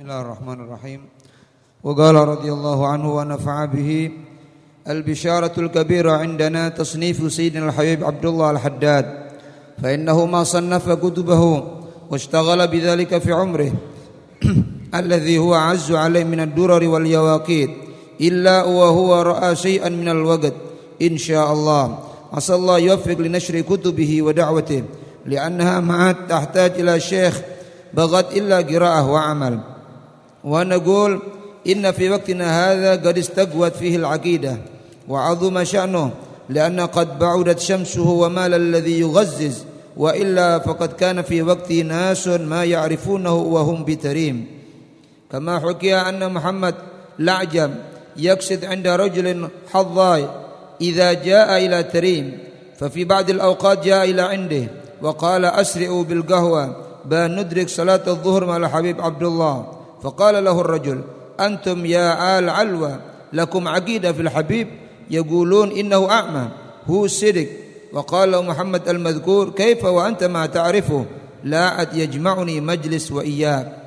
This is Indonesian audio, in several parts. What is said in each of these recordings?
Bismillahirrahmanirrahim. Wa qala radhiyallahu anhu wa nafa'a bihi al-bisharatu al-kabira 'indana tasnifu sayyidina al-habib Abdullah al-Haddad fa innahu ma sannafa kutubahu washtaghala bidhalika fi 'umrihi alladhi huwa 'azzu 'alayhi min ad-durari wal yawaqit illa wa huwa ra'a shay'an min al-waqt insyaallah asallahu yuwaffiq li nashri kutubihi wa da'watihi li'annaha ma'at tahtaj ila syekh بغت إلا قراءة وعمل ونقول إن في وقتنا هذا قد استقوت فيه العقيدة وعظم شأنه لأن قد بعدت شمسه ومال الذي يغزز وإلا فقد كان في وقته ناس ما يعرفونه وهم بتريم. كما حكي أن محمد لعجم يقصد عند رجل حظاي إذا جاء إلى تريم ففي بعض الأوقات جاء إلى عنده وقال أسرعوا بالقهوة بأن ندرك صلاة الظهر مع الحبيب عبد الله. فقال له الرجل أنتم يا آل علوة لكم عقيدة في الحبيب يقولون إنه أعمى هو الصدق وقال له محمد المذكور كيف وأنت ما تعرفه؟ لا يجمعني مجلس وإياك.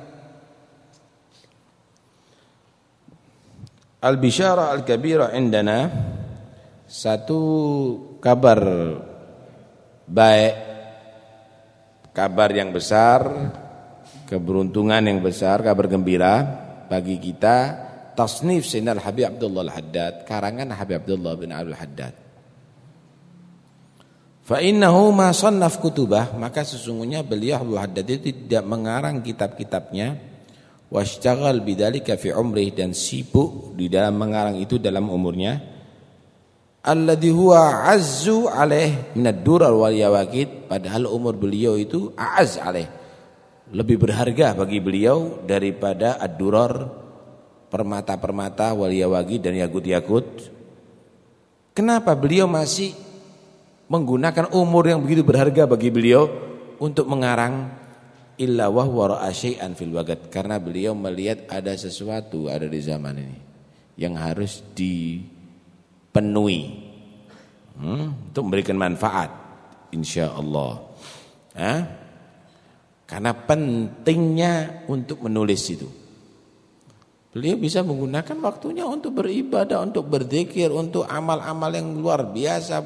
Al-Bisyarah Al-Kabirah indana Satu kabar baik Kabar yang besar Keberuntungan yang besar Kabar gembira bagi kita. Tasnif Sayyidina Habib Abdullah Al-Haddad Karangan Habib Abdullah bin Abdul Haddad. Fa'innahu ma sannaf kutubah Maka sesungguhnya beliau Abdul Haddad itu tidak mengarang kitab-kitabnya. Washtaghl bidzalika fi umrih dan sibuk di dalam mengarang itu dalam umurnya. Alladhi huwa azzu alaih min ad-durar wal yawaqit padahal umur beliau itu aaz alaih lebih berharga bagi beliau daripada ad-durar permata-permata wal yawaqit dan yakut-yakut kenapa beliau masih menggunakan umur yang begitu berharga bagi beliau untuk mengarang? Illa wahwa ra'a syai'an fil waqt karena beliau melihat ada sesuatu ada di zaman ini yang harus dipenuhi. Hmm, untuk memberikan manfaat insyaallah eh? Karena pentingnya untuk menulis itu beliau bisa menggunakan waktunya untuk beribadah untuk berzikir untuk amal-amal yang luar biasa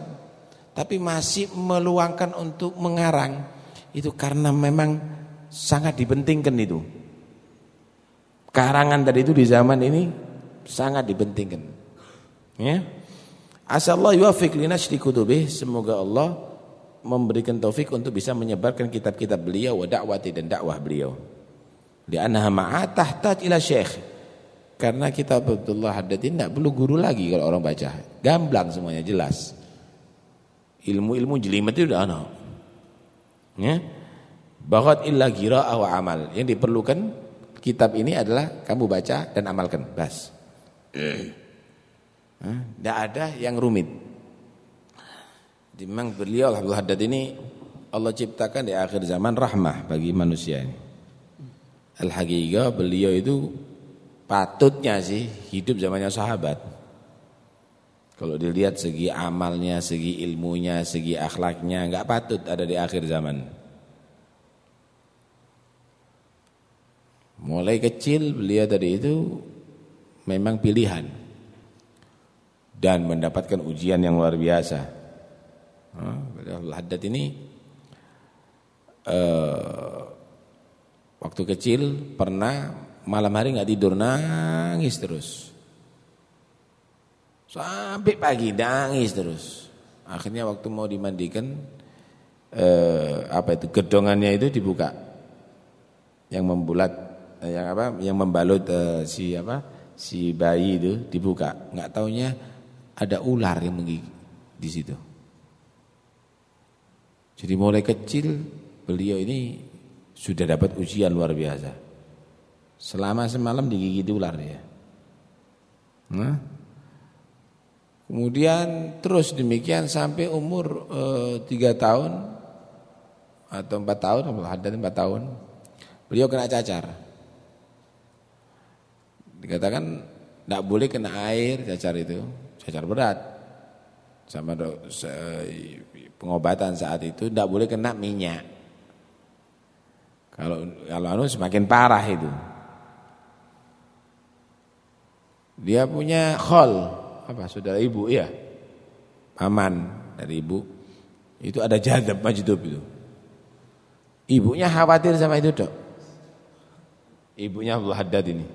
tapi masih meluangkan untuk mengarang itu karena memang sangat dipentingkan itu. Karangan tadi itu di zaman ini sangat dipentingkan. Ya. Asallahu yuwaffiq semoga Allah memberikan taufik untuk bisa menyebarkan kitab-kitab beliau wa dakwati dan dakwah beliau. Li'annaha ma'a tahtaj ila syekh. Karena kitab Abdullah Haddad ini tidak perlu guru lagi kalau orang baca. Gamblang semuanya jelas. Ilmu-ilmu jelimet itu udah ada. Ya. Bahwa illa qira'ah wa amal. Yang diperlukan kitab ini adalah kamu baca dan amalkan. Bas. Tidak ada yang rumit. Memang beliau Abdul Haddad ini Allah ciptakan di akhir zaman rahmah bagi manusia ini. Al-haqiqah beliau itu patutnya sih hidup zamannya sahabat. Kalau dilihat segi amalnya, segi ilmunya, segi akhlaknya, enggak patut ada di akhir zaman. Mulai kecil beliau tadi itu memang pilihan dan mendapatkan ujian yang luar biasa. Haddad ini uh, waktu kecil pernah malam hari nggak tidur nangis terus. Sampai pagi nangis terus. Akhirnya waktu mau dimandikan eh, apa itu gedongannya itu dibuka. Yang membulat Eh, yang apa yang membalut uh, si apa si bayi itu dibuka nggak taunya ada ular yang menggigit di situ jadi mulai kecil beliau ini sudah dapat ujian luar biasa. Selama semalam digigit ular ya nah. Kemudian terus demikian sampai umur eh, tiga tahun atau empat tahun ada empat tahun beliau kena cacar. Dikatakan tidak boleh kena air cacar itu, cacar berat. Sama pengobatan saat itu tidak boleh kena minyak. Kalau kalau anu semakin parah itu. Dia punya khol, apa saudara ibu ya? Paman dari ibu. Itu ada jadab majdub itu. Ibunya khawatir sama itu, Dok. Ibunya Abdul Haddad ini.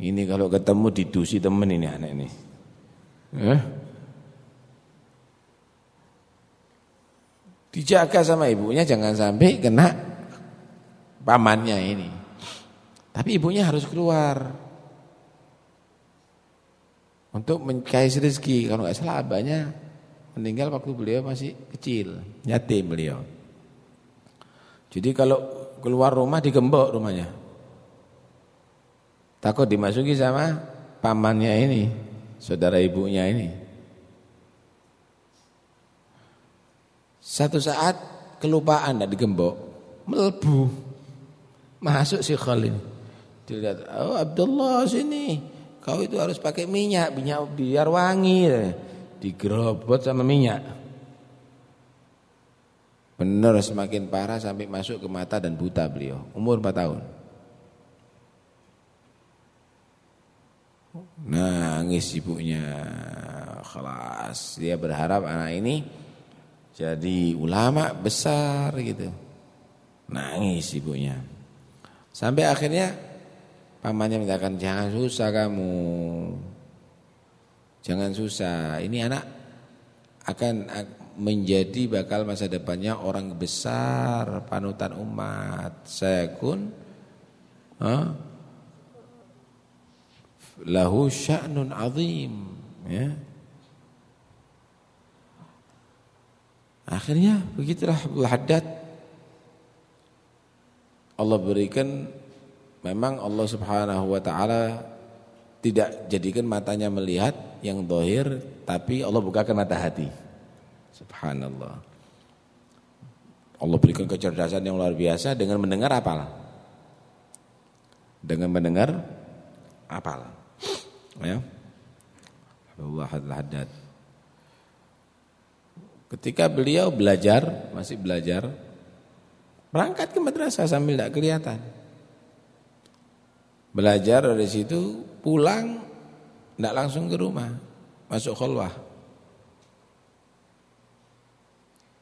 Ini kalau ketemu didusi temen ini anak ini. Eh? Dijaga sama ibunya jangan sampai kena pamannya ini. Tapi ibunya harus keluar untuk mencari rezeki. Kalau nggak salah abahnya meninggal waktu beliau masih kecil, yatim beliau. Jadi kalau keluar rumah digembok rumahnya. Takut dimasuki sama pamannya ini, saudara ibunya ini. Satu saat kelupaan tidak digembok, melbu. Masuk si Khalil. Dilihat, oh Abdullah sini. Kau itu harus pakai minyak, minyak biar wangi. Digerobot sama minyak. Benar semakin parah sampai masuk ke mata dan buta beliau. Umur 4 tahun. Nangis ibunya. Kelas. Dia berharap anak ini jadi ulama besar gitu. Nangis ibunya. Sampai akhirnya pamannya mintakan jangan susah kamu. Jangan susah. Ini anak akan menjadi bakal masa depannya orang besar, panutan umat. Saya kun huh? lahu sya'nun azim ya. Akhirnya begitulah Abdul Haddad Allah berikan memang Allah Subhanahu wa taala tidak jadikan matanya melihat yang dohir tapi Allah bukakan mata hati. Subhanallah. Allah berikan kecerdasan yang luar biasa dengan mendengar apal. Dengan mendengar apal. Ya. Allah Haddad. Ketika beliau belajar, masih belajar, berangkat ke madrasah sambil tidak kelihatan. Belajar dari situ, pulang, tidak langsung ke rumah, masuk khulwah.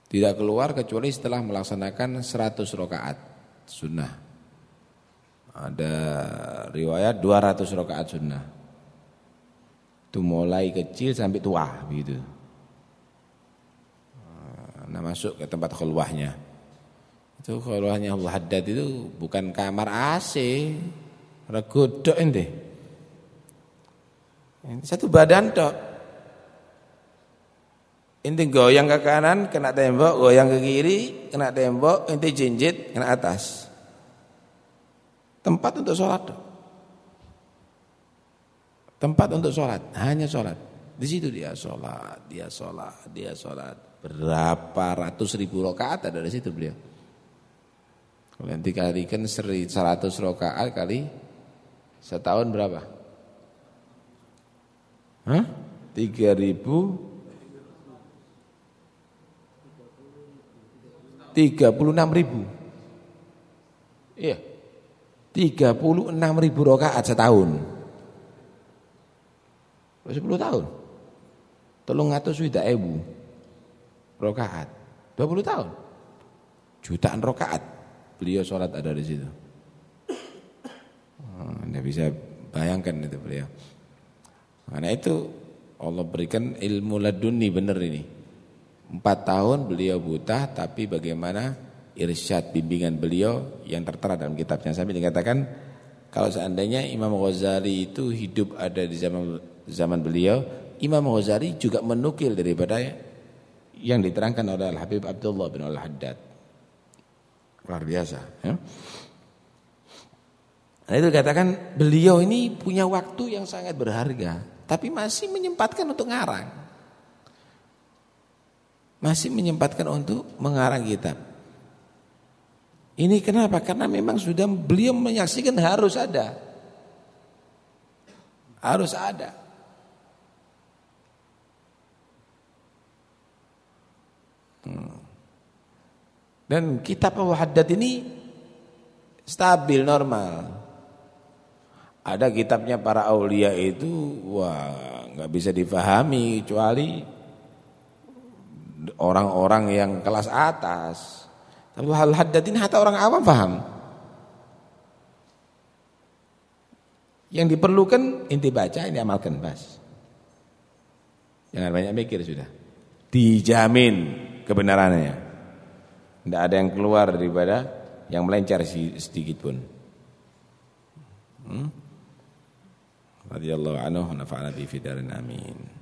Tidak keluar kecuali setelah melaksanakan 100 rakaat sunnah. Ada riwayat 200 rakaat sunnah. Itu mulai kecil sampai tua begitu. Nah masuk ke tempat khulwahnya. Itu khulwahnya Allah Haddad itu bukan kamar AC. Regodok ini. Satu badan tok. Inti goyang ke kanan kena tembok, goyang ke kiri kena tembok, inti jinjit kena atas. Tempat untuk sholat. Tempat untuk sholat, hanya sholat. Di situ dia sholat, dia sholat, dia sholat. Berapa ratus ribu rokaat ada di situ beliau. Kalau dikalikan seratus rokaat kali setahun berapa? Hah? Tiga ribu Tiga puluh enam ribu Iya Tiga puluh enam ribu rokaat setahun Sepuluh tahun Tolong ngatur sudah ebu rokaat. 20 tahun. Jutaan rokaat. Beliau sholat ada di situ. Oh, anda bisa bayangkan itu beliau. Karena itu Allah berikan ilmu laduni benar ini. Empat tahun beliau buta tapi bagaimana irsyad bimbingan beliau yang tertera dalam kitabnya. Sampai dikatakan kalau seandainya Imam Ghazali itu hidup ada di zaman zaman beliau, Imam Ghazali juga menukil daripada yang diterangkan oleh Al-Habib Abdullah bin Al-Haddad. Luar biasa. Ya. Nah itu katakan beliau ini punya waktu yang sangat berharga. Tapi masih menyempatkan untuk ngarang. Masih menyempatkan untuk mengarang kitab. Ini kenapa? Karena memang sudah beliau menyaksikan harus ada. Harus ada. Dan kitab Al-Haddad ini stabil normal. Ada kitabnya para aulia itu wah nggak bisa difahami kecuali orang-orang yang kelas atas. Tapi hal haddad ini hatta orang awam paham. Yang diperlukan inti baca ini amalkan bas. Jangan banyak mikir sudah. Dijamin kebenarannya. Tidak ada yang keluar daripada yang melencar sedikit pun. Hmm? radhiyallahu anhu nafa'ana bi fidarin amin